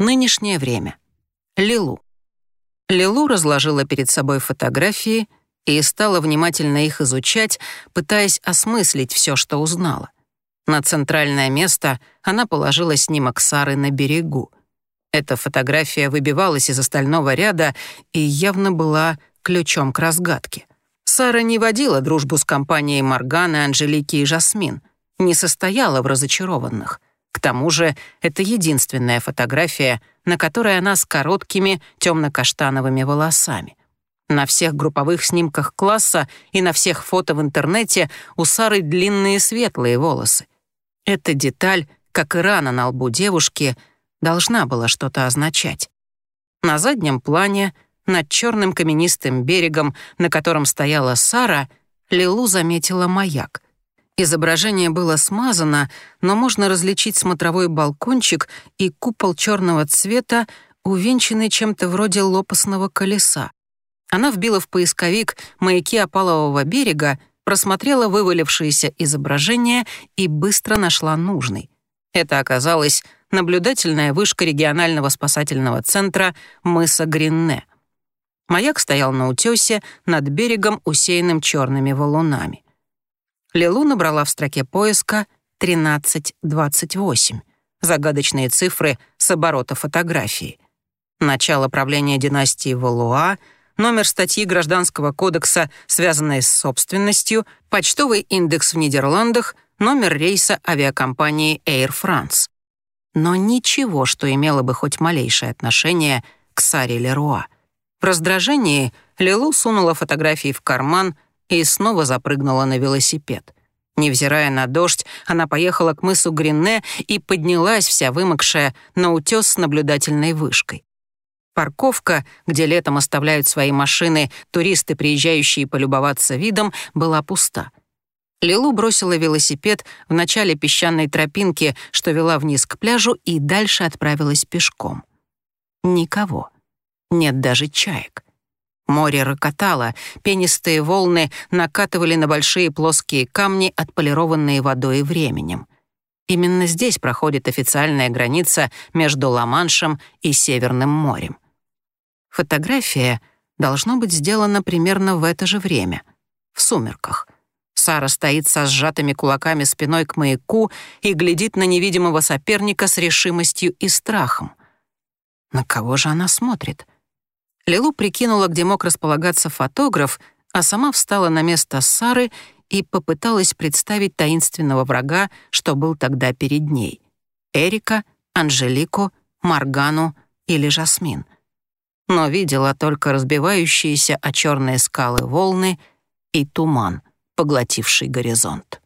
Нынешнее время. Лилу. Лилу разложила перед собой фотографии и стала внимательно их изучать, пытаясь осмыслить все, что узнала. На центральное место она положила снимок Сары на берегу. Эта фотография выбивалась из остального ряда и явно была ключом к разгадке. Сара не водила дружбу с компанией Морганы, Анжелики и Жасмин, не состояла в разочарованных — к тому же это единственная фотография, на которой она с короткими темно-каштановыми волосами. На всех групповых снимках класса и на всех фото в интернете у Сары длинные светлые волосы. Эта деталь, как и рана на лбу девушки, должна была что-то означать. На заднем плане, над черным каменистым берегом, на котором стояла Сара, Лилу заметила маяк — Изображение было смазано, но можно различить смотровой балкончик и купол черного цвета, увенчанный чем-то вроде лопастного колеса. Она вбила в поисковик маяки опалового берега, просмотрела вывалившееся изображение и быстро нашла нужный. Это оказалась наблюдательная вышка регионального спасательного центра мыса Гринне. Маяк стоял на утёсе над берегом, усеянным черными валунами. Лилу набрала в строке поиска 1328, загадочные цифры с оборота фотографии. Начало правления династии Валуа, номер статьи Гражданского кодекса, связанной с собственностью, почтовый индекс в Нидерландах, номер рейса авиакомпании Air France. Но ничего, что имело бы хоть малейшее отношение к Саре Леруа. В раздражении Лилу сунула фотографии в карман — и снова запрыгнула на велосипед. Невзирая на дождь, она поехала к мысу Гринне и поднялась вся вымокшая на утёс с наблюдательной вышкой. Парковка, где летом оставляют свои машины туристы, приезжающие полюбоваться видом, была пуста. Лилу бросила велосипед в начале песчаной тропинки, что вела вниз к пляжу, и дальше отправилась пешком. Никого. Нет даже чаек. Море рокотало, пенистые волны накатывали на большие плоские камни, отполированные водой и временем. Именно здесь проходит официальная граница между Ла-Маншем и Северным морем. Фотография должно быть сделана примерно в это же время, в сумерках. Сара стоит со сжатыми кулаками спиной к маяку и глядит на невидимого соперника с решимостью и страхом. На кого же она смотрит? Лилу прикинула, где мог располагаться фотограф, а сама встала на место Сары и попыталась представить таинственного врага, что был тогда перед ней. Эрика, Анжелику, Маргану или Жасмин. Но видела только разбивающиеся о черные скалы волны и туман, поглотивший горизонт.